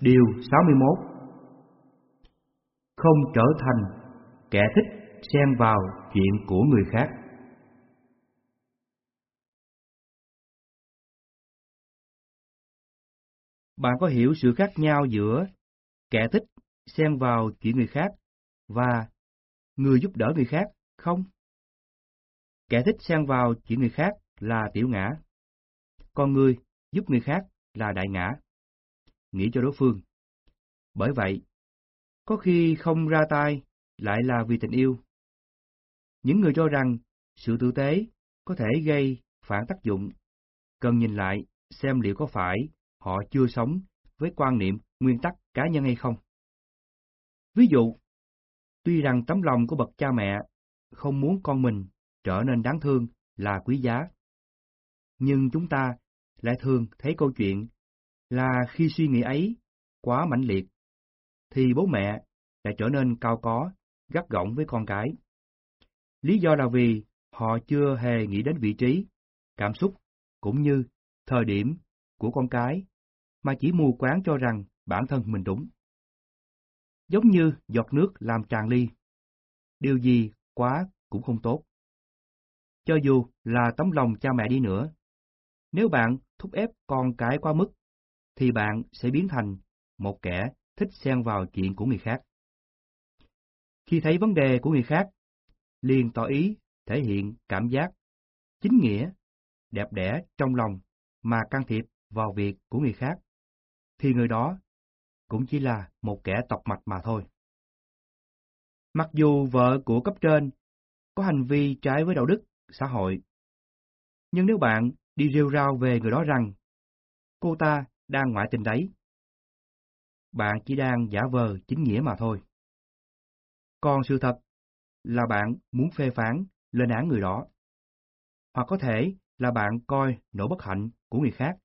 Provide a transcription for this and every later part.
Điều 61 Không trở thành kẻ thích xen vào chuyện của người khác. Bạn có hiểu sự khác nhau giữa kẻ thích xen vào chuyện người khác và người giúp đỡ người khác không? Kẻ thích xen vào chuyện người khác là tiểu ngã, còn người giúp người khác là đại ngã nghĩ cho đối phương. Bởi vậy, có khi không ra tay lại là vì tình yêu. Những người cho rằng sự tử tế có thể gây phản tác dụng, cần nhìn lại xem liệu có phải họ chưa sống với quan niệm nguyên tắc cá nhân hay không. Ví dụ, tuy rằng tấm lòng của bậc cha mẹ không muốn con mình trở nên đáng thương là quý giá, nhưng chúng ta lại thường thấy câu chuyện là khi suy nghĩ ấy quá mãnh liệt, thì bố mẹ đã trở nên cao có, gắt gỏng với con cái. Lý do là vì họ chưa hề nghĩ đến vị trí, cảm xúc, cũng như thời điểm của con cái, mà chỉ mù quáng cho rằng bản thân mình đúng. Giống như giọt nước làm tràn ly, điều gì quá cũng không tốt. Cho dù là tấm lòng cha mẹ đi nữa, nếu bạn thúc ép con cái quá mức, thì bạn sẽ biến thành một kẻ thích xen vào chuyện của người khác. Khi thấy vấn đề của người khác, liền tỏ ý thể hiện cảm giác chính nghĩa, đẹp đẽ trong lòng mà can thiệp vào việc của người khác, thì người đó cũng chỉ là một kẻ tọc mạch mà thôi. Mặc dù vợ của cấp trên có hành vi trái với đạo đức, xã hội, nhưng nếu bạn đi rêu rao về người đó rằng cô ta đang ngoại tình đấy. Bạn chỉ đang giả vờ chính nghĩa mà thôi. Còn sự thật là bạn muốn phê phán, lên án người đó. Hoặc có thể là bạn coi nỗi bất hạnh của người khác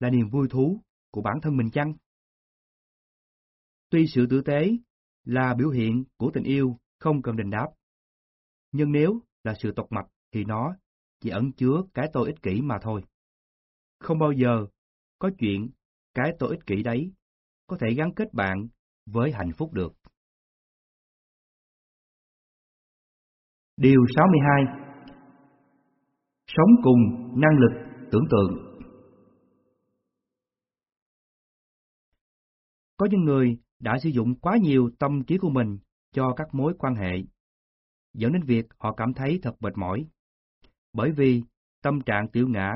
là niềm vui thú của bản thân mình chăng? Tuy sự tử tế là biểu hiện của tình yêu không cần đền đáp, nhưng nếu là sự tộc mạch thì nó chỉ ẩn chứa cái tôi ích kỷ mà thôi. Không bao giờ có chuyện cái tôi ích kỷ đấy có thể gắn kết bạn với hạnh phúc được. Điều 62 Sống cùng năng lực tưởng tượng Có những người đã sử dụng quá nhiều tâm trí của mình cho các mối quan hệ, dẫn đến việc họ cảm thấy thật mệt mỏi. Bởi vì tâm trạng tiểu ngã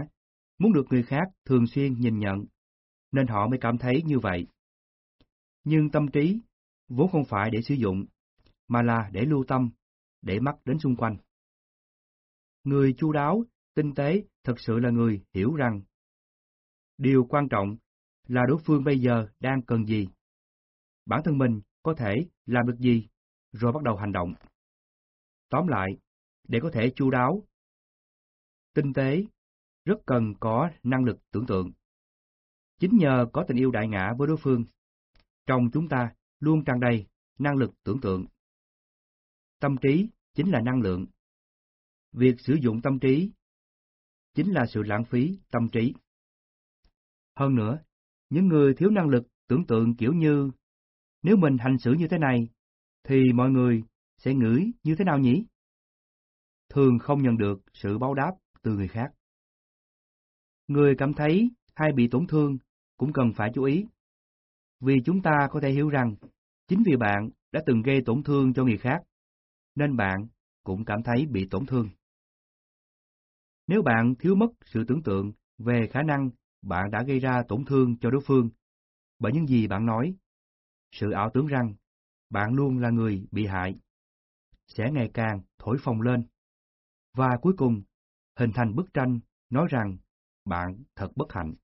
muốn được người khác thường xuyên nhìn nhận nên họ mới cảm thấy như vậy. Nhưng tâm trí vốn không phải để sử dụng, mà là để lưu tâm, để mắt đến xung quanh. Người chu đáo, tinh tế thật sự là người hiểu rằng điều quan trọng là đối phương bây giờ đang cần gì. Bản thân mình có thể làm được gì, rồi bắt đầu hành động. Tóm lại, để có thể chu đáo, tinh tế, rất cần có năng lực tưởng tượng. Chính nhờ có tình yêu đại ngã với đối phương, trong chúng ta luôn tràn đầy năng lực tưởng tượng. Tâm trí chính là năng lượng. Việc sử dụng tâm trí chính là sự lãng phí tâm trí. Hơn nữa, những người thiếu năng lực tưởng tượng kiểu như nếu mình hành xử như thế này, thì mọi người sẽ ngửi như thế nào nhỉ? Thường không nhận được sự báo đáp từ người khác. Người cảm thấy hay bị tổn thương cũng cần phải chú ý. Vì chúng ta có thể hiểu rằng, chính vì bạn đã từng gây tổn thương cho người khác, nên bạn cũng cảm thấy bị tổn thương. Nếu bạn thiếu mất sự tưởng tượng về khả năng bạn đã gây ra tổn thương cho đối phương bởi những gì bạn nói, sự ảo tưởng rằng bạn luôn là người bị hại, sẽ ngày càng thổi phồng lên, và cuối cùng hình thành bức tranh nói rằng bạn thật bất hạnh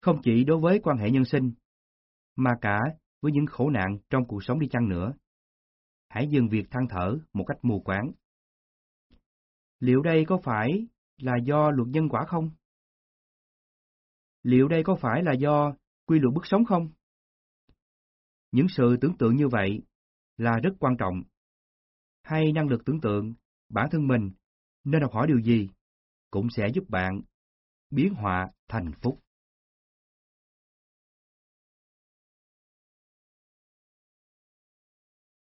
không chỉ đối với quan hệ nhân sinh, mà cả với những khổ nạn trong cuộc sống đi chăng nữa. Hãy dừng việc than thở một cách mù quáng. Liệu đây có phải là do luật nhân quả không? Liệu đây có phải là do quy luật bức sống không? Những sự tưởng tượng như vậy là rất quan trọng. Hay năng lực tưởng tượng bản thân mình nên học hỏi điều gì cũng sẽ giúp bạn biến họa thành phúc.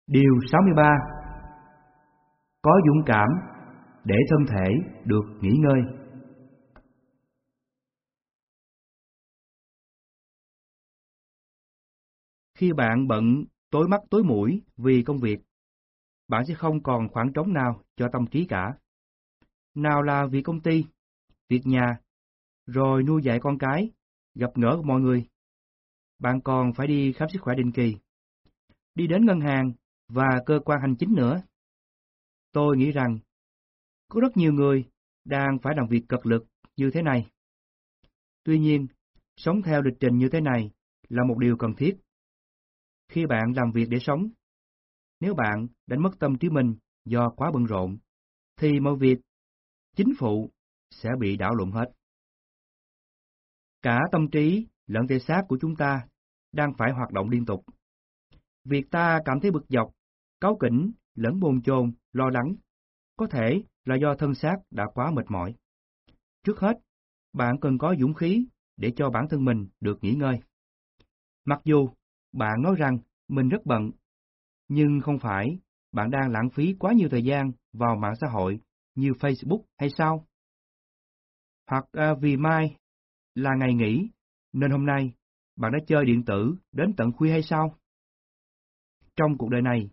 Điều 63 Có dũng cảm để thân thể được nghỉ ngơi. Khi bạn bận tối mắt tối mũi vì công việc, bạn sẽ không còn khoảng trống nào cho tâm trí cả. Nào là việc công ty, việc nhà, rồi nuôi dạy con cái, gặp gỡ mọi người. Bạn còn phải đi khám sức khỏe định kỳ, đi đến ngân hàng và cơ quan hành chính nữa. Tôi nghĩ rằng có rất nhiều người đang phải làm việc cật lực như thế này. Tuy nhiên, sống theo lịch trình như thế này là một điều cần thiết. Khi bạn làm việc để sống, nếu bạn đánh mất tâm trí mình do quá bận rộn, thì mọi việc chính phủ sẽ bị đảo lộn hết. Cả tâm trí lẫn thể xác của chúng ta đang phải hoạt động liên tục. Việc ta cảm thấy bực dọc, cáu kỉnh, lẫn bồn chồn, lo lắng, có thể là do thân xác đã quá mệt mỏi. Trước hết, bạn cần có dũng khí để cho bản thân mình được nghỉ ngơi. Mặc dù bạn nói rằng mình rất bận, nhưng không phải bạn đang lãng phí quá nhiều thời gian vào mạng xã hội như Facebook hay sao? Hoặc à, vì mai là ngày nghỉ, nên hôm nay bạn đã chơi điện tử đến tận khuya hay sao? Trong cuộc đời này,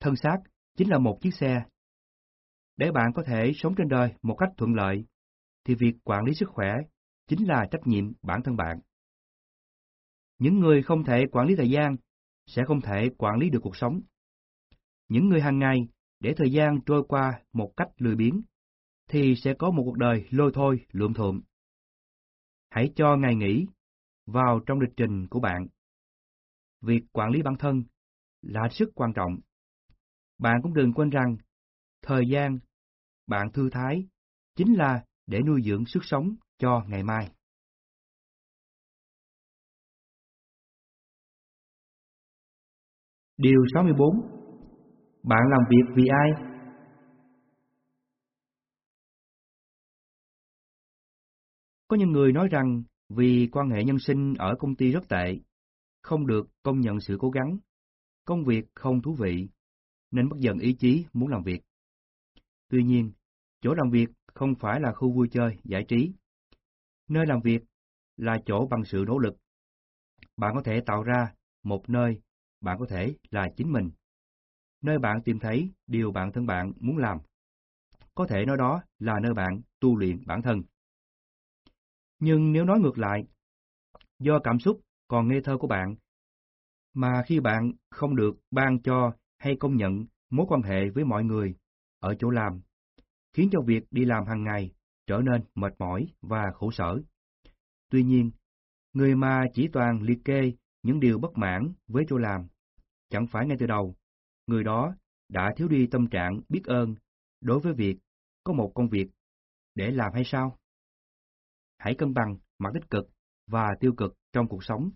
thân xác chính là một chiếc xe. Để bạn có thể sống trên đời một cách thuận lợi, thì việc quản lý sức khỏe chính là trách nhiệm bản thân bạn. Những người không thể quản lý thời gian sẽ không thể quản lý được cuộc sống. Những người hàng ngày để thời gian trôi qua một cách lười biếng, thì sẽ có một cuộc đời lôi thôi, lượm thuộm. Hãy cho ngày nghỉ vào trong lịch trình của bạn. Việc quản lý bản thân là sức quan trọng. Bạn cũng đừng quên rằng, thời gian bạn thư thái chính là để nuôi dưỡng sức sống cho ngày mai. Điều 64 Bạn làm việc vì ai? Có những người nói rằng vì quan hệ nhân sinh ở công ty rất tệ, không được công nhận sự cố gắng, công việc không thú vị, nên mất dần ý chí muốn làm việc. Tuy nhiên, chỗ làm việc không phải là khu vui chơi, giải trí. Nơi làm việc là chỗ bằng sự nỗ lực. Bạn có thể tạo ra một nơi bạn có thể là chính mình. Nơi bạn tìm thấy điều bạn thân bạn muốn làm. Có thể nói đó là nơi bạn tu luyện bản thân. Nhưng nếu nói ngược lại, do cảm xúc còn ngây thơ của bạn, mà khi bạn không được ban cho hay công nhận mối quan hệ với mọi người ở chỗ làm, khiến cho việc đi làm hàng ngày trở nên mệt mỏi và khổ sở. Tuy nhiên, người mà chỉ toàn liệt kê những điều bất mãn với chỗ làm, chẳng phải ngay từ đầu, người đó đã thiếu đi tâm trạng biết ơn đối với việc có một công việc để làm hay sao? hãy cân bằng mặt tích cực và tiêu cực trong cuộc sống.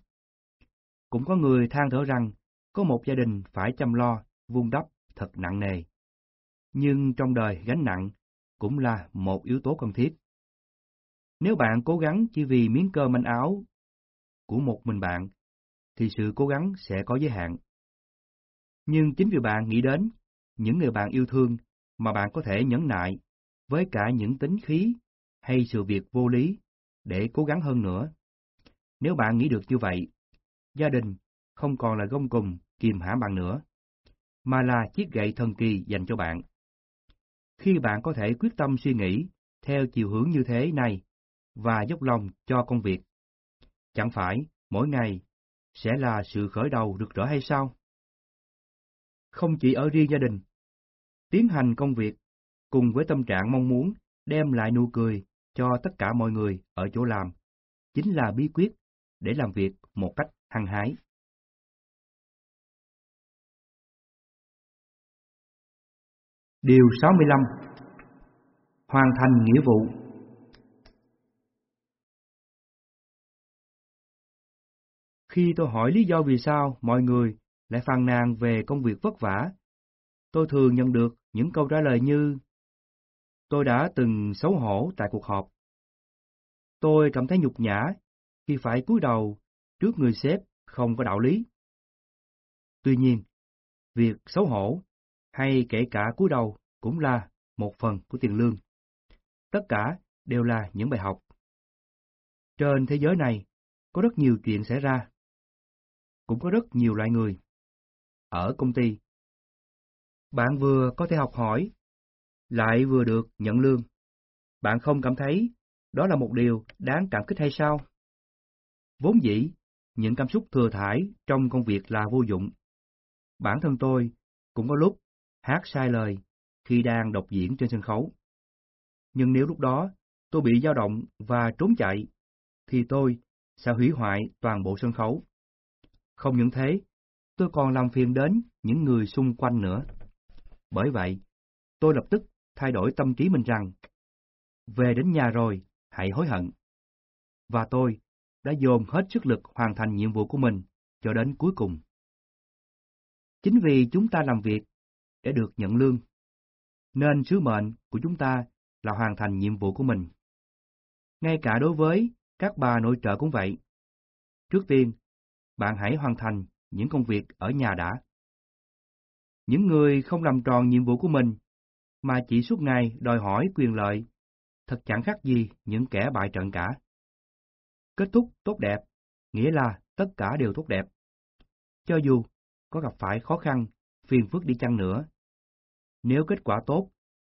Cũng có người than thở rằng có một gia đình phải chăm lo, vun đắp thật nặng nề. Nhưng trong đời gánh nặng cũng là một yếu tố cần thiết. Nếu bạn cố gắng chỉ vì miếng cơm manh áo của một mình bạn, thì sự cố gắng sẽ có giới hạn. Nhưng chính vì bạn nghĩ đến những người bạn yêu thương mà bạn có thể nhẫn nại với cả những tính khí hay sự việc vô lý để cố gắng hơn nữa. Nếu bạn nghĩ được như vậy, gia đình không còn là gông cùng kìm hãm bạn nữa, mà là chiếc gậy thần kỳ dành cho bạn. Khi bạn có thể quyết tâm suy nghĩ theo chiều hướng như thế này và dốc lòng cho công việc, chẳng phải mỗi ngày sẽ là sự khởi đầu rực rỡ hay sao? Không chỉ ở riêng gia đình, tiến hành công việc cùng với tâm trạng mong muốn đem lại nụ cười cho tất cả mọi người ở chỗ làm, chính là bí quyết để làm việc một cách hăng hái. Điều 65 Hoàn thành nghĩa vụ Khi tôi hỏi lý do vì sao mọi người lại phàn nàn về công việc vất vả, tôi thường nhận được những câu trả lời như Tôi đã từng xấu hổ tại cuộc họp. Tôi cảm thấy nhục nhã khi phải cúi đầu trước người sếp không có đạo lý. Tuy nhiên, việc xấu hổ, hay kể cả cúi đầu cũng là một phần của tiền lương. Tất cả đều là những bài học. Trên thế giới này, có rất nhiều chuyện xảy ra. Cũng có rất nhiều loại người. Ở công ty, bạn vừa có thể học hỏi, lại vừa được nhận lương. Bạn không cảm thấy đó là một điều đáng cảm kích hay sao? Vốn dĩ, những cảm xúc thừa thải trong công việc là vô dụng. Bản thân tôi cũng có lúc hát sai lời khi đang đọc diễn trên sân khấu. Nhưng nếu lúc đó tôi bị dao động và trốn chạy, thì tôi sẽ hủy hoại toàn bộ sân khấu. Không những thế, tôi còn làm phiền đến những người xung quanh nữa. Bởi vậy, tôi lập tức thay đổi tâm trí mình rằng, về đến nhà rồi, hãy hối hận. Và tôi đã dồn hết sức lực hoàn thành nhiệm vụ của mình cho đến cuối cùng. Chính vì chúng ta làm việc để được nhận lương, nên sứ mệnh của chúng ta là hoàn thành nhiệm vụ của mình. Ngay cả đối với các bà nội trợ cũng vậy. Trước tiên, bạn hãy hoàn thành những công việc ở nhà đã. Những người không làm tròn nhiệm vụ của mình, mà chỉ suốt ngày đòi hỏi quyền lợi, thật chẳng khác gì những kẻ bại trận cả. Kết thúc tốt đẹp, nghĩa là tất cả đều tốt đẹp. Cho dù có gặp phải khó khăn, phiền phức đi chăng nữa. Nếu kết quả tốt,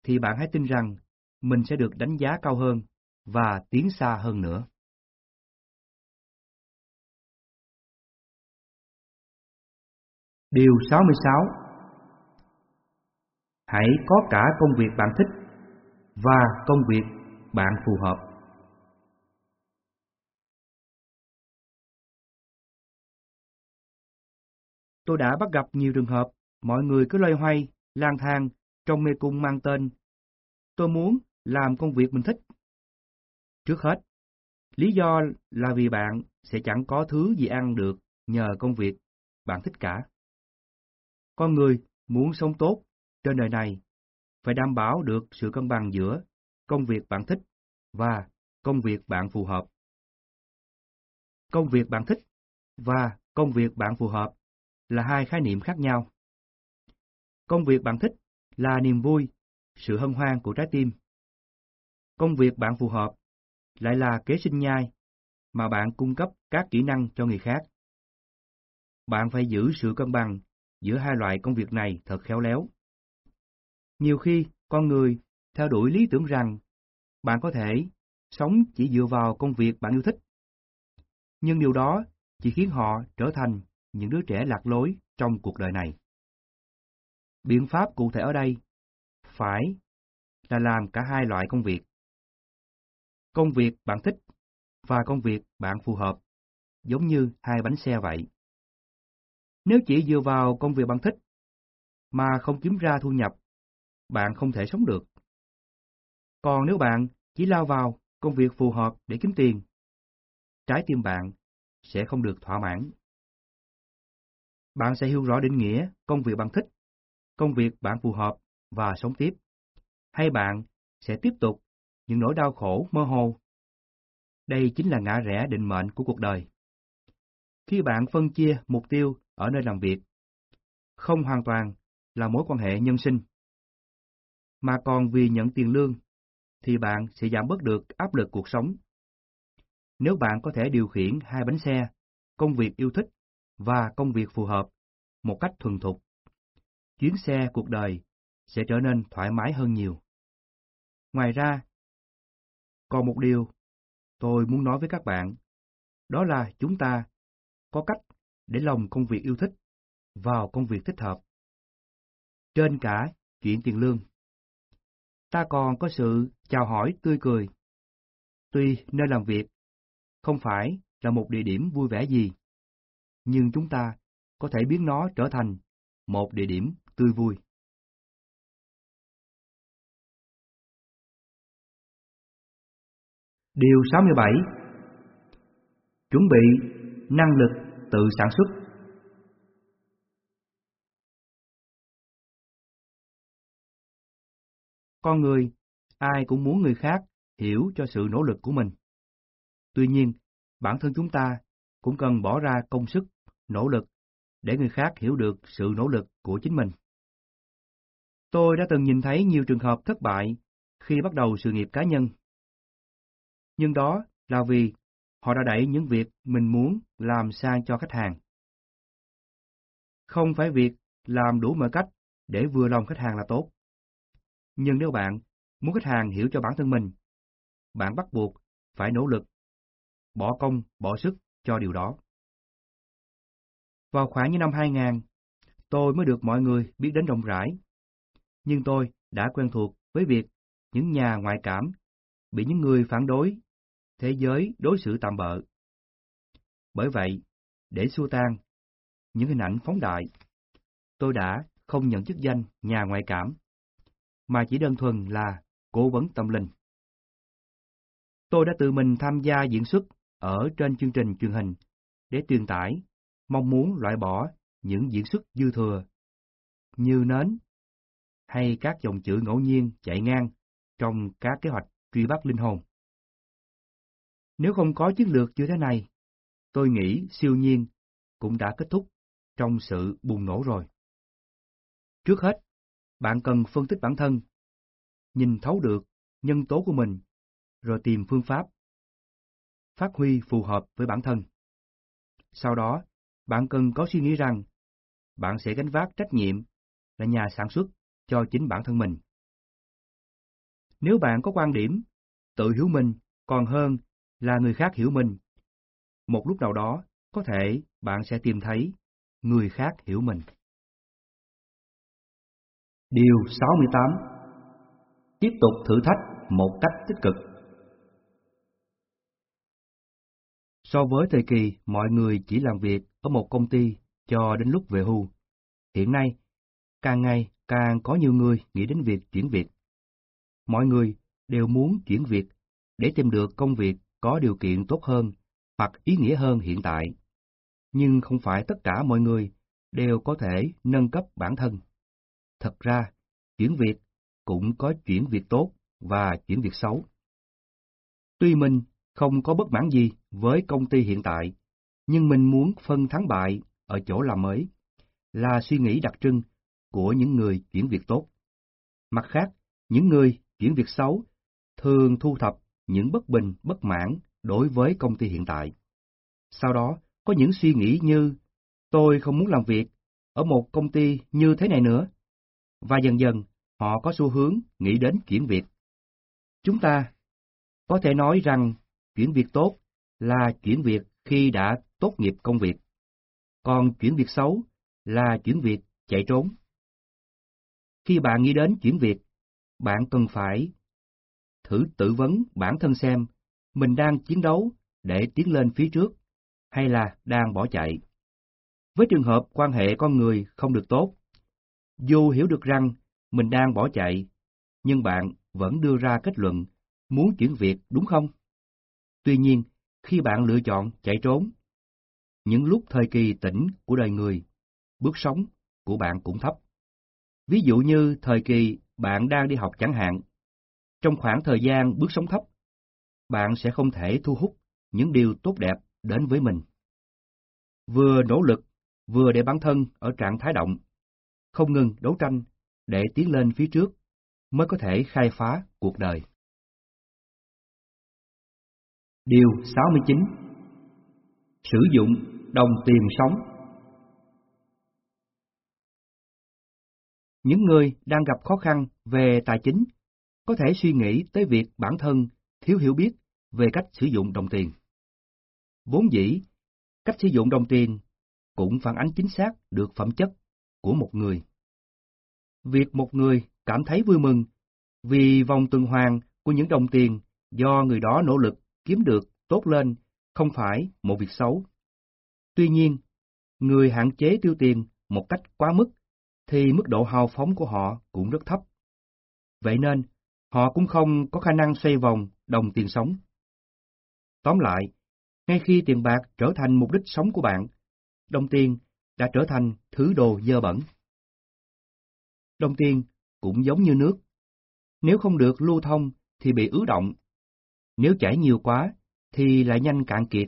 thì bạn hãy tin rằng mình sẽ được đánh giá cao hơn và tiến xa hơn nữa. Điều 66 Hãy có cả công việc bạn thích và công việc bạn phù hợp. Tôi đã bắt gặp nhiều trường hợp mọi người cứ loay hoay, lang thang trong mê cung mang tên Tôi muốn làm công việc mình thích. Trước hết, lý do là vì bạn sẽ chẳng có thứ gì ăn được nhờ công việc bạn thích cả. Con người muốn sống tốt trên đời này phải đảm bảo được sự cân bằng giữa công việc bạn thích và công việc bạn phù hợp. Công việc bạn thích và công việc bạn phù hợp là hai khái niệm khác nhau. Công việc bạn thích là niềm vui, sự hân hoan của trái tim. Công việc bạn phù hợp lại là kế sinh nhai mà bạn cung cấp các kỹ năng cho người khác. Bạn phải giữ sự cân bằng giữa hai loại công việc này thật khéo léo. Nhiều khi, con người theo đuổi lý tưởng rằng bạn có thể sống chỉ dựa vào công việc bạn yêu thích. Nhưng điều đó chỉ khiến họ trở thành những đứa trẻ lạc lối trong cuộc đời này. Biện pháp cụ thể ở đây phải là làm cả hai loại công việc. Công việc bạn thích và công việc bạn phù hợp, giống như hai bánh xe vậy. Nếu chỉ dựa vào công việc bạn thích, mà không kiếm ra thu nhập, bạn không thể sống được. Còn nếu bạn chỉ lao vào công việc phù hợp để kiếm tiền, trái tim bạn sẽ không được thỏa mãn. Bạn sẽ hiểu rõ định nghĩa công việc bạn thích, công việc bạn phù hợp và sống tiếp. Hay bạn sẽ tiếp tục những nỗi đau khổ mơ hồ. Đây chính là ngã rẽ định mệnh của cuộc đời. Khi bạn phân chia mục tiêu ở nơi làm việc, không hoàn toàn là mối quan hệ nhân sinh, mà còn vì nhận tiền lương, thì bạn sẽ giảm bớt được áp lực cuộc sống. Nếu bạn có thể điều khiển hai bánh xe, công việc yêu thích và công việc phù hợp một cách thuần thục, chuyến xe cuộc đời sẽ trở nên thoải mái hơn nhiều. Ngoài ra, còn một điều tôi muốn nói với các bạn, đó là chúng ta có cách để lồng công việc yêu thích vào công việc thích hợp. Trên cả chuyện tiền lương. Ta còn có sự chào hỏi tươi cười. Tuy nơi làm việc không phải là một địa điểm vui vẻ gì, nhưng chúng ta có thể biến nó trở thành một địa điểm tươi vui. Điều 67 Chuẩn bị năng lực tự sản xuất Con người, ai cũng muốn người khác hiểu cho sự nỗ lực của mình. Tuy nhiên, bản thân chúng ta cũng cần bỏ ra công sức, nỗ lực để người khác hiểu được sự nỗ lực của chính mình. Tôi đã từng nhìn thấy nhiều trường hợp thất bại khi bắt đầu sự nghiệp cá nhân. Nhưng đó là vì họ đã đẩy những việc mình muốn làm sang cho khách hàng. Không phải việc làm đủ mọi cách để vừa lòng khách hàng là tốt. Nhưng nếu bạn muốn khách hàng hiểu cho bản thân mình, bạn bắt buộc phải nỗ lực, bỏ công, bỏ sức cho điều đó. Vào khoảng những năm 2000, tôi mới được mọi người biết đến rộng rãi. Nhưng tôi đã quen thuộc với việc những nhà ngoại cảm bị những người phản đối thế giới đối xử tạm bợ. Bởi vậy, để xua tan những hình ảnh phóng đại, tôi đã không nhận chức danh nhà ngoại cảm, mà chỉ đơn thuần là cố vấn tâm linh. Tôi đã tự mình tham gia diễn xuất ở trên chương trình truyền hình để truyền tải, mong muốn loại bỏ những diễn xuất dư thừa, như nến, hay các dòng chữ ngẫu nhiên chạy ngang trong các kế hoạch truy bắt linh hồn. Nếu không có chiến lược như thế này, tôi nghĩ siêu nhiên cũng đã kết thúc trong sự bùng nổ rồi. Trước hết, bạn cần phân tích bản thân, nhìn thấu được nhân tố của mình, rồi tìm phương pháp phát huy phù hợp với bản thân. Sau đó, bạn cần có suy nghĩ rằng bạn sẽ gánh vác trách nhiệm là nhà sản xuất cho chính bản thân mình. Nếu bạn có quan điểm tự hiểu mình còn hơn là người khác hiểu mình, một lúc nào đó có thể bạn sẽ tìm thấy người khác hiểu mình. Điều 68 Tiếp tục thử thách một cách tích cực So với thời kỳ mọi người chỉ làm việc ở một công ty cho đến lúc về hưu, hiện nay, càng ngày càng có nhiều người nghĩ đến việc chuyển việc. Mọi người đều muốn chuyển việc để tìm được công việc có điều kiện tốt hơn hoặc ý nghĩa hơn hiện tại. Nhưng không phải tất cả mọi người đều có thể nâng cấp bản thân. Thật ra, chuyển việc cũng có chuyển việc tốt và chuyển việc xấu. Tuy mình không có bất mãn gì với công ty hiện tại, nhưng mình muốn phân thắng bại ở chỗ làm mới, là suy nghĩ đặc trưng của những người chuyển việc tốt. Mặt khác, những người chuyển việc xấu thường thu thập những bất bình, bất mãn đối với công ty hiện tại. Sau đó, có những suy nghĩ như, tôi không muốn làm việc ở một công ty như thế này nữa. Và dần dần, họ có xu hướng nghĩ đến chuyển việc. Chúng ta có thể nói rằng chuyển việc tốt là chuyển việc khi đã tốt nghiệp công việc, còn chuyển việc xấu là chuyển việc chạy trốn. Khi bạn nghĩ đến chuyển việc, bạn cần phải thử tự vấn bản thân xem mình đang chiến đấu để tiến lên phía trước hay là đang bỏ chạy. Với trường hợp quan hệ con người không được tốt, dù hiểu được rằng mình đang bỏ chạy, nhưng bạn vẫn đưa ra kết luận muốn chuyển việc đúng không? Tuy nhiên, khi bạn lựa chọn chạy trốn, những lúc thời kỳ tỉnh của đời người, bước sống của bạn cũng thấp. Ví dụ như thời kỳ bạn đang đi học chẳng hạn, trong khoảng thời gian bước sống thấp, bạn sẽ không thể thu hút những điều tốt đẹp đến với mình. Vừa nỗ lực, vừa để bản thân ở trạng thái động, không ngừng đấu tranh để tiến lên phía trước mới có thể khai phá cuộc đời. Điều 69 Sử dụng đồng tiền sống Những người đang gặp khó khăn về tài chính có thể suy nghĩ tới việc bản thân thiếu hiểu biết về cách sử dụng đồng tiền. Vốn dĩ, cách sử dụng đồng tiền cũng phản ánh chính xác được phẩm chất của một người. Việc một người cảm thấy vui mừng vì vòng tuần hoàn của những đồng tiền do người đó nỗ lực kiếm được tốt lên không phải một việc xấu. Tuy nhiên, người hạn chế tiêu tiền một cách quá mức thì mức độ hào phóng của họ cũng rất thấp. Vậy nên, họ cũng không có khả năng xoay vòng đồng tiền sống. Tóm lại, ngay khi tiền bạc trở thành mục đích sống của bạn, đồng tiền đã trở thành thứ đồ dơ bẩn. Đồng tiền cũng giống như nước. Nếu không được lưu thông thì bị ứ động. Nếu chảy nhiều quá thì lại nhanh cạn kiệt.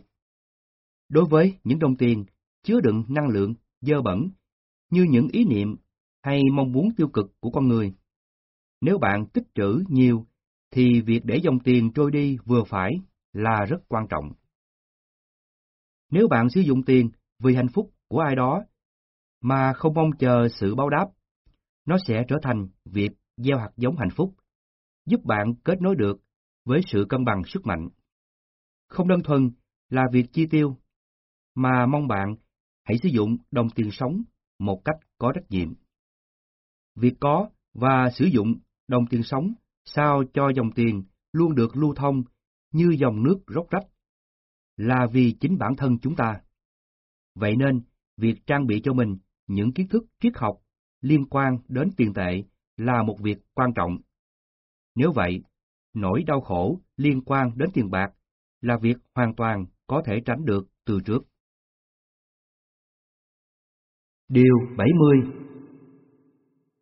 Đối với những đồng tiền chứa đựng năng lượng dơ bẩn, như những ý niệm hay mong muốn tiêu cực của con người. Nếu bạn tích trữ nhiều, thì việc để dòng tiền trôi đi vừa phải là rất quan trọng. Nếu bạn sử dụng tiền vì hạnh phúc của ai đó mà không mong chờ sự báo đáp, nó sẽ trở thành việc gieo hạt giống hạnh phúc, giúp bạn kết nối được với sự cân bằng sức mạnh. Không đơn thuần là việc chi tiêu, mà mong bạn hãy sử dụng đồng tiền sống một cách có trách nhiệm. Việc có và sử dụng đồng tiền sống sao cho dòng tiền luôn được lưu thông như dòng nước róc rách, là vì chính bản thân chúng ta. Vậy nên, việc trang bị cho mình những kiến thức triết học liên quan đến tiền tệ là một việc quan trọng. Nếu vậy, nỗi đau khổ liên quan đến tiền bạc là việc hoàn toàn có thể tránh được từ trước. Điều 70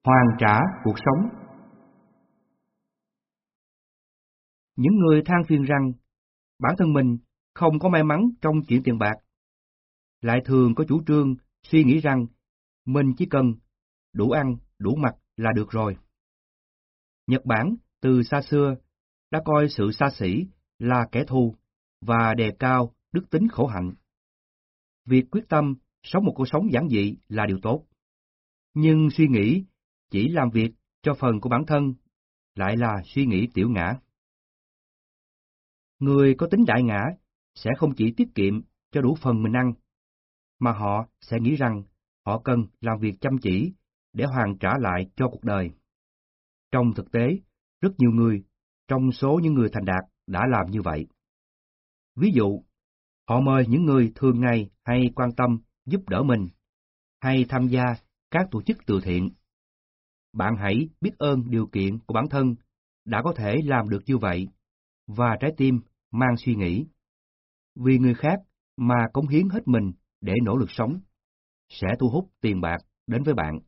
Hoàn trả cuộc sống Những người than phiền rằng bản thân mình không có may mắn trong chuyện tiền bạc, lại thường có chủ trương suy nghĩ rằng mình chỉ cần đủ ăn, đủ mặc là được rồi. Nhật Bản từ xa xưa đã coi sự xa xỉ là kẻ thù và đề cao đức tính khổ hạnh. Việc quyết tâm sống một cuộc sống giản dị là điều tốt. Nhưng suy nghĩ chỉ làm việc cho phần của bản thân lại là suy nghĩ tiểu ngã. Người có tính đại ngã sẽ không chỉ tiết kiệm cho đủ phần mình ăn, mà họ sẽ nghĩ rằng họ cần làm việc chăm chỉ để hoàn trả lại cho cuộc đời. Trong thực tế, rất nhiều người trong số những người thành đạt đã làm như vậy. Ví dụ, họ mời những người thường ngày hay quan tâm giúp đỡ mình, hay tham gia các tổ chức từ thiện. Bạn hãy biết ơn điều kiện của bản thân đã có thể làm được như vậy, và trái tim mang suy nghĩ. Vì người khác mà cống hiến hết mình để nỗ lực sống, sẽ thu hút tiền bạc đến với bạn.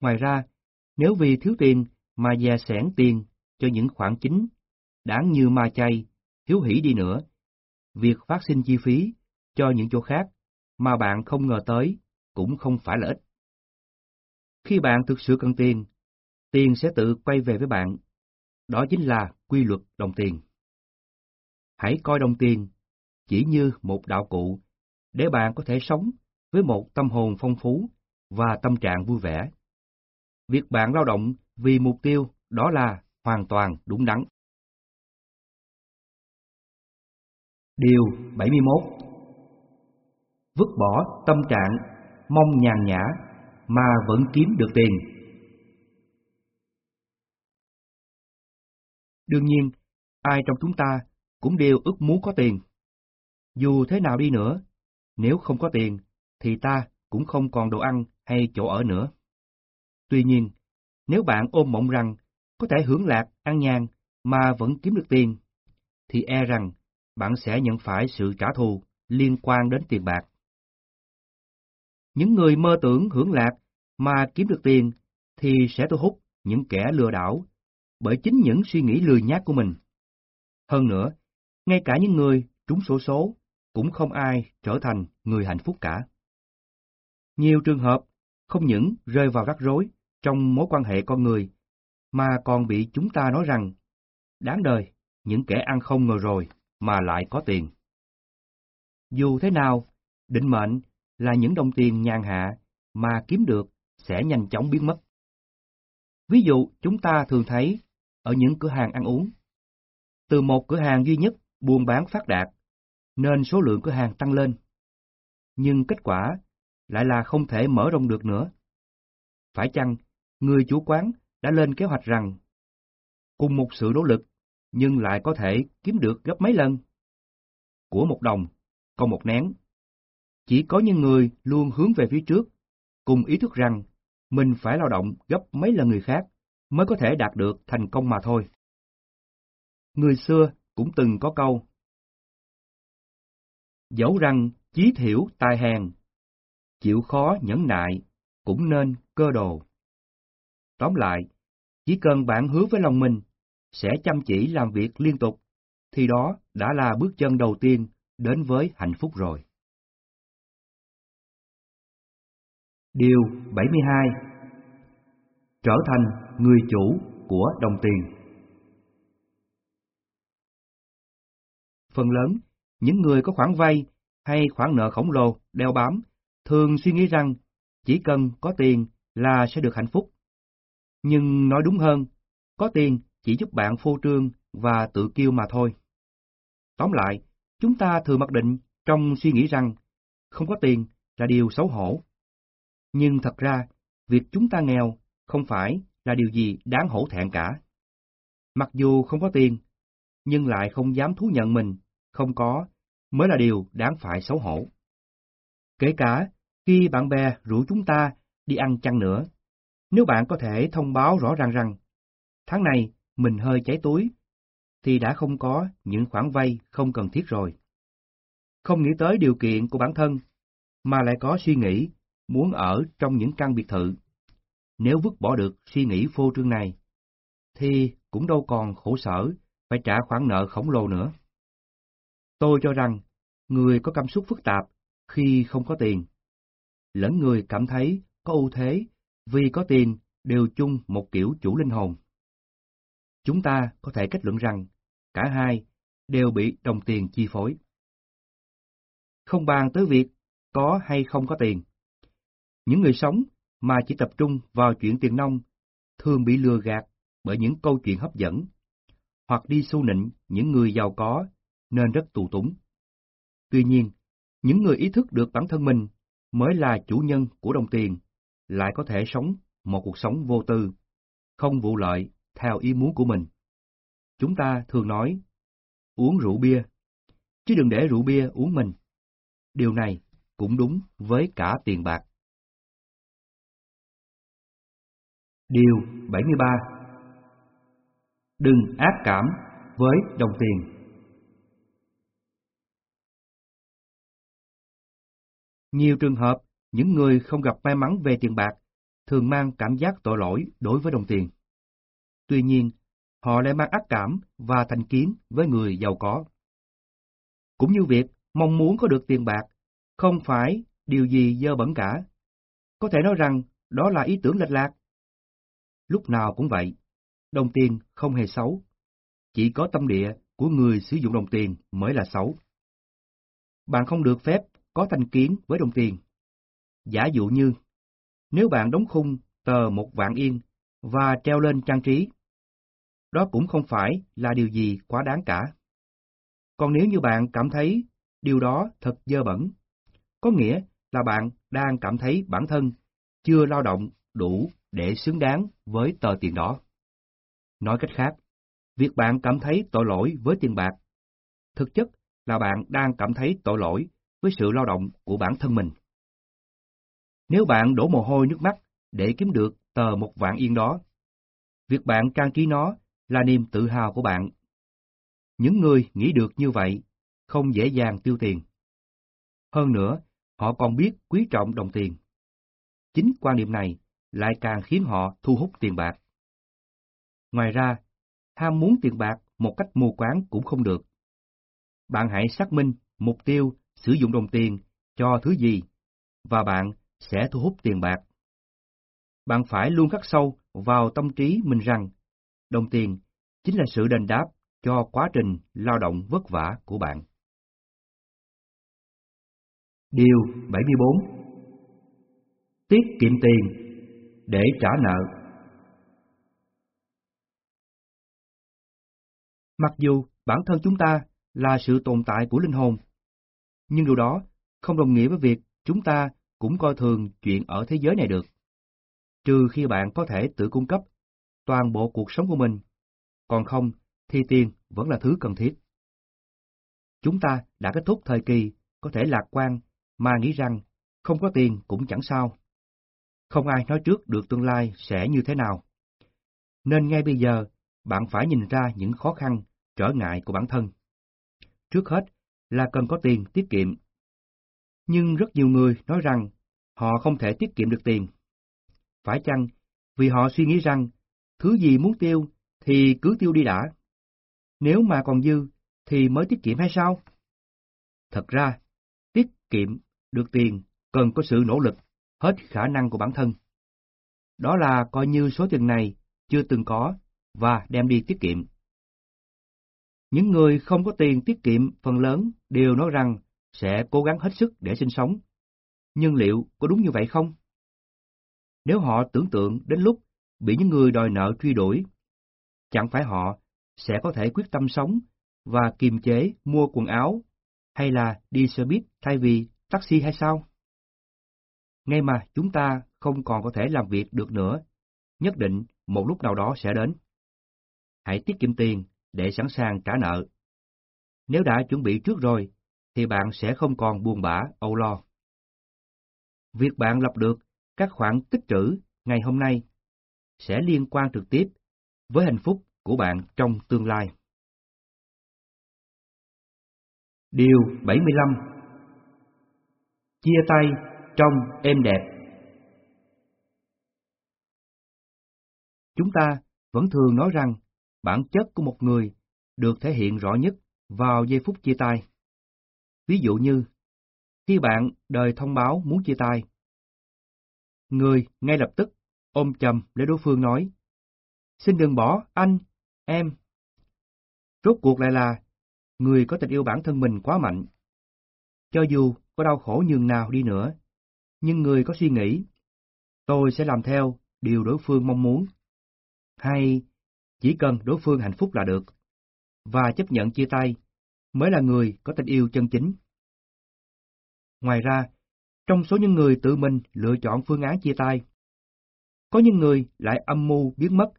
Ngoài ra, nếu vì thiếu tiền mà dè sẻn tiền cho những khoản chính, đáng như ma chay, hiếu hỉ đi nữa, việc phát sinh chi phí cho những chỗ khác mà bạn không ngờ tới cũng không phải là ít. Khi bạn thực sự cần tiền, tiền sẽ tự quay về với bạn. Đó chính là quy luật đồng tiền. Hãy coi đồng tiền chỉ như một đạo cụ để bạn có thể sống với một tâm hồn phong phú và tâm trạng vui vẻ. Việc bạn lao động vì mục tiêu đó là hoàn toàn đúng đắn. Điều 71 Vứt bỏ tâm trạng mong nhàn nhã mà vẫn kiếm được tiền. Đương nhiên, ai trong chúng ta cũng đều ước muốn có tiền. Dù thế nào đi nữa, nếu không có tiền, thì ta cũng không còn đồ ăn hay chỗ ở nữa. Tuy nhiên, nếu bạn ôm mộng rằng có thể hưởng lạc, ăn nhàn mà vẫn kiếm được tiền, thì e rằng bạn sẽ nhận phải sự trả thù liên quan đến tiền bạc. Những người mơ tưởng hưởng lạc mà kiếm được tiền thì sẽ thu hút những kẻ lừa đảo bởi chính những suy nghĩ lười nhác của mình. Hơn nữa, ngay cả những người trúng số số cũng không ai trở thành người hạnh phúc cả. Nhiều trường hợp không những rơi vào rắc rối trong mối quan hệ con người, mà còn bị chúng ta nói rằng, đáng đời, những kẻ ăn không ngờ rồi mà lại có tiền. Dù thế nào, định mệnh là những đồng tiền nhàn hạ mà kiếm được sẽ nhanh chóng biến mất. Ví dụ chúng ta thường thấy ở những cửa hàng ăn uống. Từ một cửa hàng duy nhất buôn bán phát đạt, nên số lượng cửa hàng tăng lên. Nhưng kết quả lại là không thể mở rộng được nữa. Phải chăng, người chủ quán đã lên kế hoạch rằng, cùng một sự nỗ lực, nhưng lại có thể kiếm được gấp mấy lần? Của một đồng, còn một nén. Chỉ có những người luôn hướng về phía trước, cùng ý thức rằng mình phải lao động gấp mấy lần người khác mới có thể đạt được thành công mà thôi. Người xưa cũng từng có câu. Dẫu rằng chí thiểu tài hèn, chịu khó nhẫn nại, cũng nên cơ đồ. Tóm lại, chỉ cần bạn hứa với lòng mình, sẽ chăm chỉ làm việc liên tục, thì đó đã là bước chân đầu tiên đến với hạnh phúc rồi. Điều 72 Trở thành người chủ của đồng tiền Phần lớn, những người có khoản vay hay khoản nợ khổng lồ đeo bám thường suy nghĩ rằng chỉ cần có tiền là sẽ được hạnh phúc. Nhưng nói đúng hơn, có tiền chỉ giúp bạn phô trương và tự kiêu mà thôi. Tóm lại, chúng ta thường mặc định trong suy nghĩ rằng không có tiền là điều xấu hổ. Nhưng thật ra, việc chúng ta nghèo không phải là điều gì đáng hổ thẹn cả. Mặc dù không có tiền, nhưng lại không dám thú nhận mình không có mới là điều đáng phải xấu hổ. Kể cả khi bạn bè rủ chúng ta đi ăn chăng nữa, nếu bạn có thể thông báo rõ ràng rằng tháng này mình hơi cháy túi, thì đã không có những khoản vay không cần thiết rồi. Không nghĩ tới điều kiện của bản thân, mà lại có suy nghĩ muốn ở trong những căn biệt thự. Nếu vứt bỏ được suy nghĩ phô trương này, thì cũng đâu còn khổ sở phải trả khoản nợ khổng lồ nữa. Tôi cho rằng, người có cảm xúc phức tạp khi không có tiền, lẫn người cảm thấy có ưu thế vì có tiền đều chung một kiểu chủ linh hồn. Chúng ta có thể kết luận rằng cả hai đều bị đồng tiền chi phối. Không bàn tới việc có hay không có tiền. Những người sống mà chỉ tập trung vào chuyện tiền nông thường bị lừa gạt bởi những câu chuyện hấp dẫn, hoặc đi xu nịnh những người giàu có nên rất tù túng. Tuy nhiên, những người ý thức được bản thân mình mới là chủ nhân của đồng tiền, lại có thể sống một cuộc sống vô tư, không vụ lợi theo ý muốn của mình. Chúng ta thường nói, uống rượu bia, chứ đừng để rượu bia uống mình. Điều này cũng đúng với cả tiền bạc. Điều 73 Đừng ác cảm với đồng tiền. Nhiều trường hợp, những người không gặp may mắn về tiền bạc thường mang cảm giác tội lỗi đối với đồng tiền. Tuy nhiên, họ lại mang ác cảm và thành kiến với người giàu có. Cũng như việc mong muốn có được tiền bạc không phải điều gì dơ bẩn cả. Có thể nói rằng đó là ý tưởng lệch lạc. Lúc nào cũng vậy, đồng tiền không hề xấu. Chỉ có tâm địa của người sử dụng đồng tiền mới là xấu. Bạn không được phép có thành kiến với đồng tiền. Giả dụ như, nếu bạn đóng khung tờ một vạn yên và treo lên trang trí, đó cũng không phải là điều gì quá đáng cả. Còn nếu như bạn cảm thấy điều đó thật dơ bẩn, có nghĩa là bạn đang cảm thấy bản thân chưa lao động đủ để xứng đáng với tờ tiền đó. Nói cách khác, việc bạn cảm thấy tội lỗi với tiền bạc, thực chất là bạn đang cảm thấy tội lỗi với sự lao động của bản thân mình. Nếu bạn đổ mồ hôi nước mắt để kiếm được tờ một vạn yên đó, việc bạn trang trí nó là niềm tự hào của bạn. Những người nghĩ được như vậy không dễ dàng tiêu tiền. Hơn nữa, họ còn biết quý trọng đồng tiền. Chính quan niệm này lại càng khiến họ thu hút tiền bạc. Ngoài ra, ham muốn tiền bạc một cách mù quáng cũng không được. Bạn hãy xác minh mục tiêu sử dụng đồng tiền cho thứ gì, và bạn sẽ thu hút tiền bạc. Bạn phải luôn khắc sâu vào tâm trí mình rằng, đồng tiền chính là sự đền đáp cho quá trình lao động vất vả của bạn. Điều 74 Tiết kiệm tiền để trả nợ Mặc dù bản thân chúng ta là sự tồn tại của linh hồn, nhưng điều đó không đồng nghĩa với việc chúng ta cũng coi thường chuyện ở thế giới này được. Trừ khi bạn có thể tự cung cấp toàn bộ cuộc sống của mình, còn không thì tiền vẫn là thứ cần thiết. Chúng ta đã kết thúc thời kỳ có thể lạc quan mà nghĩ rằng không có tiền cũng chẳng sao. Không ai nói trước được tương lai sẽ như thế nào. Nên ngay bây giờ, bạn phải nhìn ra những khó khăn, trở ngại của bản thân. Trước hết là cần có tiền tiết kiệm. Nhưng rất nhiều người nói rằng họ không thể tiết kiệm được tiền. Phải chăng vì họ suy nghĩ rằng thứ gì muốn tiêu thì cứ tiêu đi đã. Nếu mà còn dư thì mới tiết kiệm hay sao? Thật ra, tiết kiệm được tiền cần có sự nỗ lực hết khả năng của bản thân. Đó là coi như số tiền này chưa từng có và đem đi tiết kiệm. Những người không có tiền tiết kiệm phần lớn đều nói rằng sẽ cố gắng hết sức để sinh sống. Nhưng liệu có đúng như vậy không? Nếu họ tưởng tượng đến lúc bị những người đòi nợ truy đuổi, chẳng phải họ sẽ có thể quyết tâm sống và kiềm chế mua quần áo hay là đi xe buýt thay vì taxi hay sao? Ngay mà chúng ta không còn có thể làm việc được nữa, nhất định một lúc nào đó sẽ đến. Hãy tiết kiệm tiền để sẵn sàng trả nợ. Nếu đã chuẩn bị trước rồi, thì bạn sẽ không còn buồn bã, âu lo. Việc bạn lập được các khoản tích trữ ngày hôm nay sẽ liên quan trực tiếp với hạnh phúc của bạn trong tương lai. Điều 75 Chia tay trong êm đẹp Chúng ta vẫn thường nói rằng bản chất của một người được thể hiện rõ nhất vào giây phút chia tay. Ví dụ như, khi bạn đời thông báo muốn chia tay, người ngay lập tức ôm chầm lấy đối phương nói, xin đừng bỏ anh, em. Rốt cuộc lại là, người có tình yêu bản thân mình quá mạnh. Cho dù có đau khổ nhường nào đi nữa, nhưng người có suy nghĩ, tôi sẽ làm theo điều đối phương mong muốn. Hay chỉ cần đối phương hạnh phúc là được, và chấp nhận chia tay mới là người có tình yêu chân chính. Ngoài ra, trong số những người tự mình lựa chọn phương án chia tay, có những người lại âm mưu biến mất,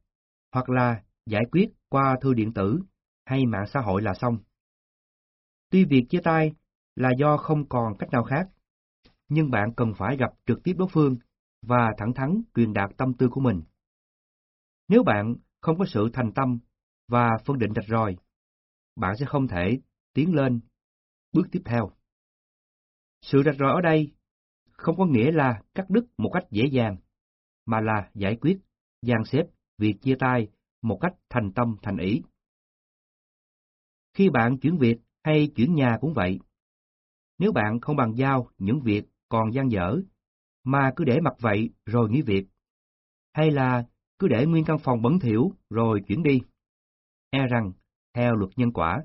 hoặc là giải quyết qua thư điện tử hay mạng xã hội là xong. Tuy việc chia tay là do không còn cách nào khác, nhưng bạn cần phải gặp trực tiếp đối phương và thẳng thắn truyền đạt tâm tư của mình. Nếu bạn không có sự thành tâm và phân định rạch ròi, bạn sẽ không thể tiến lên bước tiếp theo. Sự rạch ròi ở đây không có nghĩa là cắt đứt một cách dễ dàng, mà là giải quyết, dàn xếp việc chia tay một cách thành tâm thành ý. Khi bạn chuyển việc hay chuyển nhà cũng vậy. Nếu bạn không bàn giao những việc còn gian dở, mà cứ để mặc vậy rồi nghỉ việc, hay là cứ để nguyên căn phòng bẩn thỉu rồi chuyển đi, e rằng, theo luật nhân quả,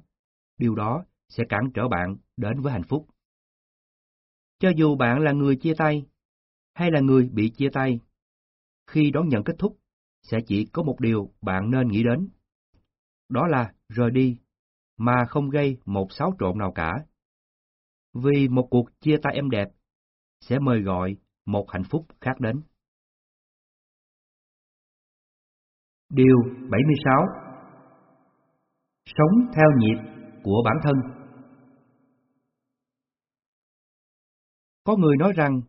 điều đó sẽ cản trở bạn đến với hạnh phúc. Cho dù bạn là người chia tay, hay là người bị chia tay, khi đón nhận kết thúc, sẽ chỉ có một điều bạn nên nghĩ đến. Đó là rời đi, mà không gây một xáo trộn nào cả. Vì một cuộc chia tay em đẹp sẽ mời gọi một hạnh phúc khác đến. Điều 76 Sống theo nhịp của bản thân Có người nói rằng,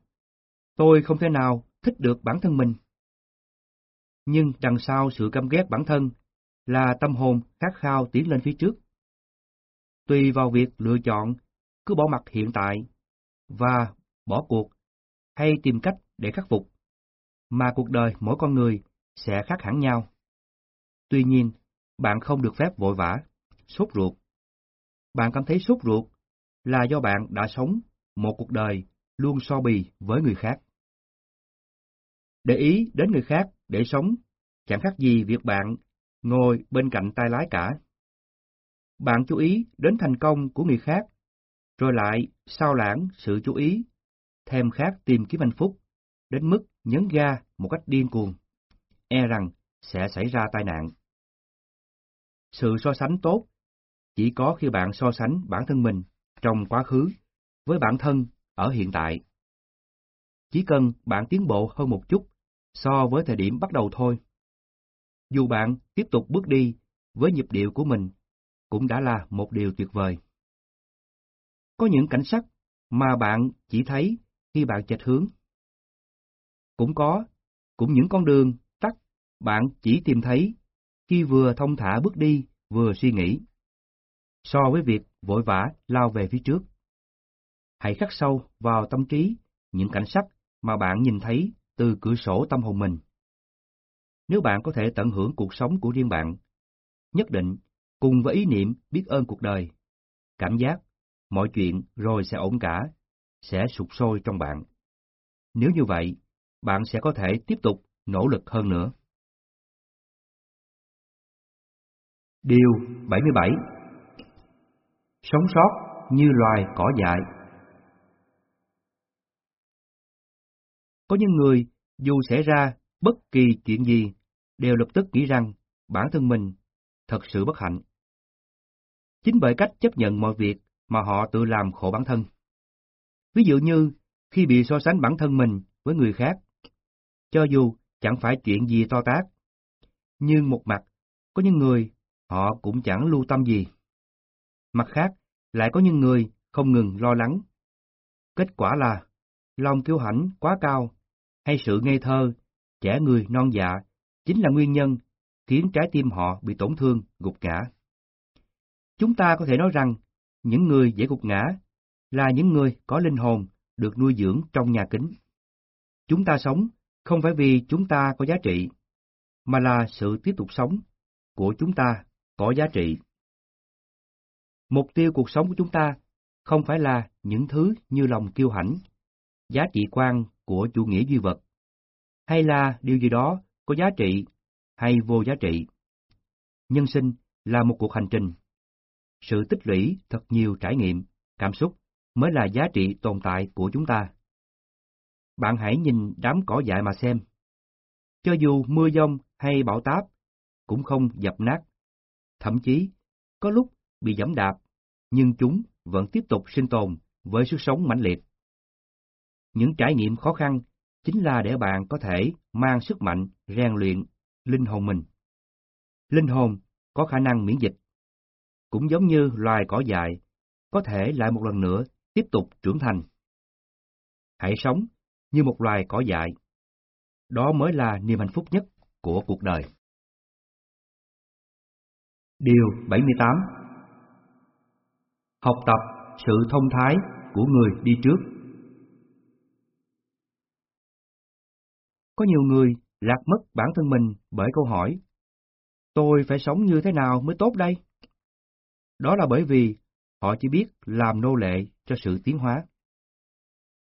tôi không thể nào thích được bản thân mình. Nhưng đằng sau sự căm ghét bản thân là tâm hồn khát khao tiến lên phía trước. Tùy vào việc lựa chọn, cứ bỏ mặt hiện tại và bỏ cuộc hay tìm cách để khắc phục, mà cuộc đời mỗi con người sẽ khác hẳn nhau. Tuy nhiên, bạn không được phép vội vã, sốt ruột. Bạn cảm thấy sốt ruột là do bạn đã sống một cuộc đời luôn so bì với người khác. Để ý đến người khác để sống chẳng khác gì việc bạn ngồi bên cạnh tay lái cả. Bạn chú ý đến thành công của người khác, rồi lại sao lãng sự chú ý, thèm khát tìm kiếm hạnh phúc, đến mức nhấn ga một cách điên cuồng, e rằng sẽ xảy ra tai nạn. Sự so sánh tốt chỉ có khi bạn so sánh bản thân mình trong quá khứ với bản thân ở hiện tại. Chỉ cần bạn tiến bộ hơn một chút so với thời điểm bắt đầu thôi. Dù bạn tiếp tục bước đi với nhịp điệu của mình, cũng đã là một điều tuyệt vời. Có những cảnh sắc mà bạn chỉ thấy khi bạn chệch hướng. Cũng có, cũng những con đường tắt bạn chỉ tìm thấy khi vừa thông thả bước đi, vừa suy nghĩ. So với việc vội vã lao về phía trước. Hãy khắc sâu vào tâm trí những cảnh sắc mà bạn nhìn thấy từ cửa sổ tâm hồn mình. Nếu bạn có thể tận hưởng cuộc sống của riêng bạn, nhất định, cùng với ý niệm biết ơn cuộc đời, cảm giác, mọi chuyện rồi sẽ ổn cả, sẽ sụp sôi trong bạn. Nếu như vậy, bạn sẽ có thể tiếp tục nỗ lực hơn nữa. Điều 77 Sống sót như loài cỏ dại Có những người, dù xảy ra bất kỳ chuyện gì, đều lập tức nghĩ rằng bản thân mình thật sự bất hạnh. Chính bởi cách chấp nhận mọi việc mà họ tự làm khổ bản thân. Ví dụ như khi bị so sánh bản thân mình với người khác, cho dù chẳng phải chuyện gì to tát, nhưng một mặt, có những người họ cũng chẳng lưu tâm gì. Mặt khác, lại có những người không ngừng lo lắng. Kết quả là, lòng kiêu hãnh quá cao, hay sự ngây thơ, trẻ người non dạ, chính là nguyên nhân khiến trái tim họ bị tổn thương, gục ngã. Chúng ta có thể nói rằng, những người dễ gục ngã là những người có linh hồn được nuôi dưỡng trong nhà kính. Chúng ta sống không phải vì chúng ta có giá trị, mà là sự tiếp tục sống của chúng ta có giá trị. Mục tiêu cuộc sống của chúng ta không phải là những thứ như lòng kiêu hãnh, giá trị quan của chủ nghĩa duy vật, hay là điều gì đó có giá trị hay vô giá trị. Nhân sinh là một cuộc hành trình. Sự tích lũy thật nhiều trải nghiệm, cảm xúc mới là giá trị tồn tại của chúng ta. Bạn hãy nhìn đám cỏ dại mà xem. Cho dù mưa giông hay bão táp, cũng không dập nát. Thậm chí, có lúc bị giẫm đạp, nhưng chúng vẫn tiếp tục sinh tồn với sức sống mãnh liệt. Những trải nghiệm khó khăn chính là để bạn có thể mang sức mạnh rèn luyện linh hồn mình. Linh hồn có khả năng miễn dịch. Cũng giống như loài cỏ dại, có thể lại một lần nữa tiếp tục trưởng thành. Hãy sống như một loài cỏ dại. Đó mới là niềm hạnh phúc nhất của cuộc đời. Điều 78 Học tập sự thông thái của người đi trước Có nhiều người lạc mất bản thân mình bởi câu hỏi, Tôi phải sống như thế nào mới tốt đây? Đó là bởi vì họ chỉ biết làm nô lệ cho sự tiến hóa.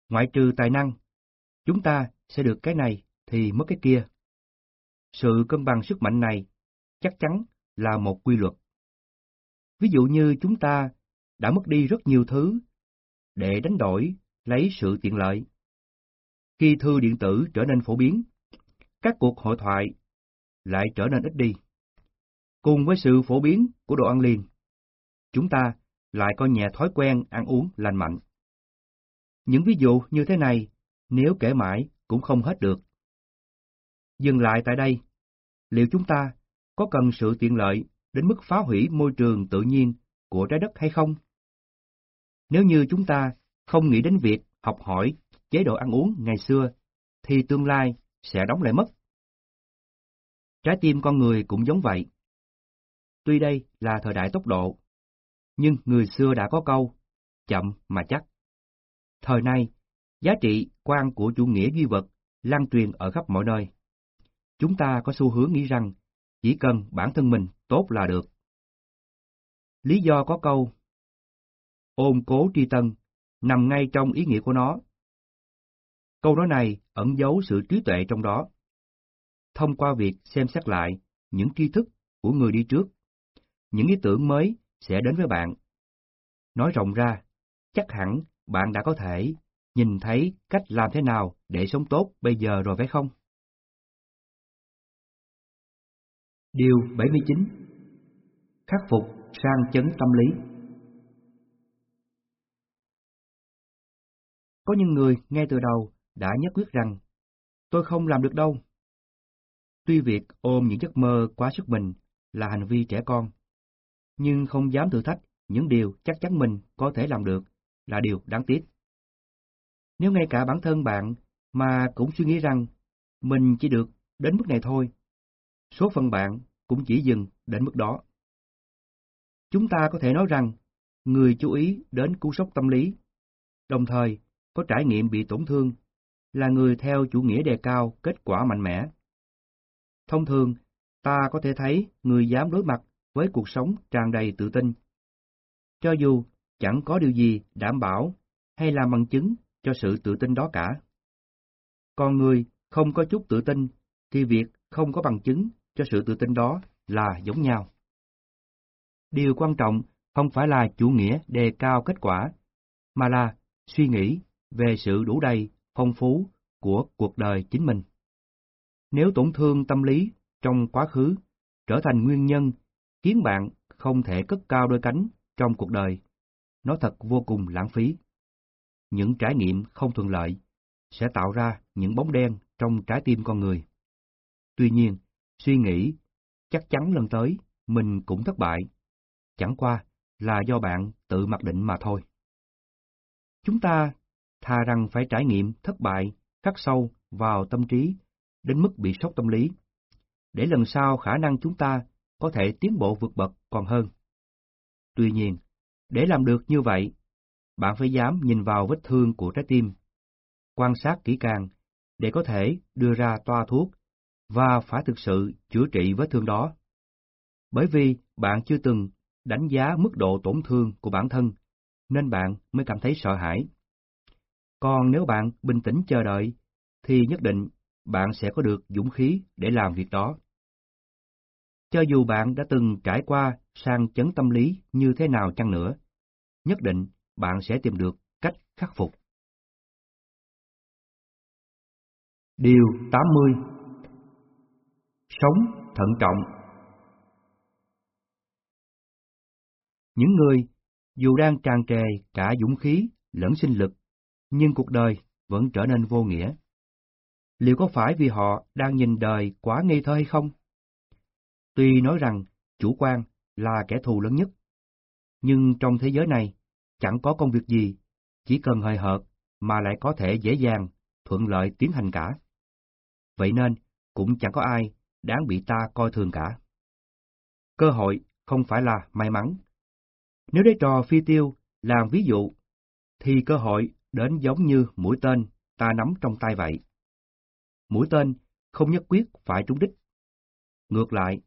Ngoại trừ tài năng, chúng ta sẽ được cái này thì mất cái kia. Sự cân bằng sức mạnh này chắc chắn là một quy luật. Ví dụ như chúng ta đã mất đi rất nhiều thứ để đánh đổi lấy sự tiện lợi. Khi thư điện tử trở nên phổ biến, các cuộc hội thoại lại trở nên ít đi. Cùng với sự phổ biến của đồ ăn liền, chúng ta lại coi nhẹ thói quen ăn uống lành mạnh. Những ví dụ như thế này, nếu kể mãi cũng không hết được. Dừng lại tại đây, liệu chúng ta có cần sự tiện lợi đến mức phá hủy môi trường tự nhiên của trái đất hay không? Nếu như chúng ta không nghĩ đến việc học hỏi chế độ ăn uống ngày xưa, thì tương lai sẽ đóng lại mất. Trái tim con người cũng giống vậy. Tuy đây là thời đại tốc độ, nhưng người xưa đã có câu, chậm mà chắc. Thời nay, giá trị quan của chủ nghĩa duy vật lan truyền ở khắp mọi nơi. Chúng ta có xu hướng nghĩ rằng chỉ cần bản thân mình tốt là được. Lý do có câu ôn cố tri tân nằm ngay trong ý nghĩa của nó. Câu nói này ẩn giấu sự trí tuệ trong đó. Thông qua việc xem xét lại những tri thức của người đi trước, những ý tưởng mới sẽ đến với bạn. Nói rộng ra, chắc hẳn bạn đã có thể nhìn thấy cách làm thế nào để sống tốt bây giờ rồi phải không? Điều 79 Khắc phục sang chấn tâm lý Có những người ngay từ đầu đã nhất quyết rằng tôi không làm được đâu. Tuy việc ôm những giấc mơ quá sức mình là hành vi trẻ con, nhưng không dám thử thách những điều chắc chắn mình có thể làm được là điều đáng tiếc. Nếu ngay cả bản thân bạn mà cũng suy nghĩ rằng mình chỉ được đến mức này thôi, số phận bạn cũng chỉ dừng đến mức đó. Chúng ta có thể nói rằng người chú ý đến cú sốc tâm lý, đồng thời có trải nghiệm bị tổn thương, là người theo chủ nghĩa đề cao kết quả mạnh mẽ. Thông thường, ta có thể thấy người dám đối mặt với cuộc sống tràn đầy tự tin. Cho dù chẳng có điều gì đảm bảo hay là bằng chứng cho sự tự tin đó cả. Con người không có chút tự tin, thì việc không có bằng chứng cho sự tự tin đó là giống nhau. Điều quan trọng không phải là chủ nghĩa đề cao kết quả, mà là suy nghĩ về sự đủ đầy, phong phú của cuộc đời chính mình. Nếu tổn thương tâm lý trong quá khứ trở thành nguyên nhân khiến bạn không thể cất cao đôi cánh trong cuộc đời, nó thật vô cùng lãng phí. Những trải nghiệm không thuận lợi sẽ tạo ra những bóng đen trong trái tim con người. Tuy nhiên, suy nghĩ chắc chắn lần tới mình cũng thất bại, chẳng qua là do bạn tự mặc định mà thôi. Chúng ta thà rằng phải trải nghiệm thất bại khắc sâu vào tâm trí đến mức bị sốc tâm lý, để lần sau khả năng chúng ta có thể tiến bộ vượt bậc còn hơn. Tuy nhiên, để làm được như vậy, bạn phải dám nhìn vào vết thương của trái tim, quan sát kỹ càng để có thể đưa ra toa thuốc và phải thực sự chữa trị vết thương đó. Bởi vì bạn chưa từng đánh giá mức độ tổn thương của bản thân, nên bạn mới cảm thấy sợ hãi. Còn nếu bạn bình tĩnh chờ đợi, thì nhất định bạn sẽ có được dũng khí để làm việc đó. Cho dù bạn đã từng trải qua sang chấn tâm lý như thế nào chăng nữa, nhất định bạn sẽ tìm được cách khắc phục. Điều 80 Sống thận trọng Những người dù đang tràn trề cả dũng khí lẫn sinh lực, nhưng cuộc đời vẫn trở nên vô nghĩa. Liệu có phải vì họ đang nhìn đời quá ngây thơ hay không? Tuy nói rằng chủ quan là kẻ thù lớn nhất, nhưng trong thế giới này chẳng có công việc gì chỉ cần hời hợt mà lại có thể dễ dàng, thuận lợi tiến hành cả. Vậy nên, cũng chẳng có ai đáng bị ta coi thường cả. Cơ hội không phải là may mắn. Nếu lấy trò phi tiêu làm ví dụ, thì cơ hội đến giống như mũi tên ta nắm trong tay vậy. Mũi tên không nhất quyết phải trúng đích. Ngược lại,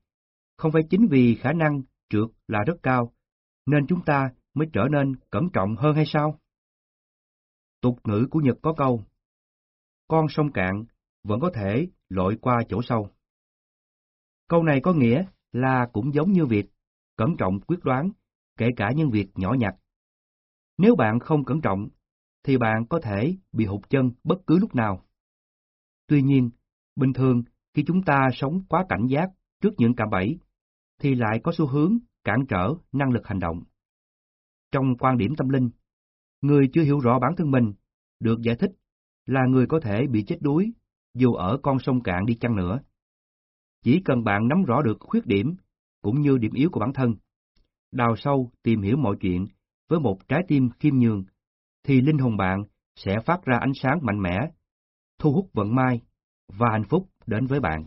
không phải chính vì khả năng trượt là rất cao, nên chúng ta mới trở nên cẩn trọng hơn hay sao? Tục ngữ của Nhật có câu, con sông cạn vẫn có thể lội qua chỗ sâu. Câu này có nghĩa là cũng giống như việc cẩn trọng quyết đoán, kể cả những việc nhỏ nhặt. Nếu bạn không cẩn trọng, thì bạn có thể bị hụt chân bất cứ lúc nào. Tuy nhiên, bình thường khi chúng ta sống quá cảnh giác trước những cạm bẫy, thì lại có xu hướng cản trở năng lực hành động. Trong quan điểm tâm linh, người chưa hiểu rõ bản thân mình được giải thích là người có thể bị chết đuối dù ở con sông cạn đi chăng nữa. Chỉ cần bạn nắm rõ được khuyết điểm cũng như điểm yếu của bản thân, đào sâu tìm hiểu mọi chuyện với một trái tim khiêm nhường, thì linh hồn bạn sẽ phát ra ánh sáng mạnh mẽ, thu hút vận may và hạnh phúc đến với bạn.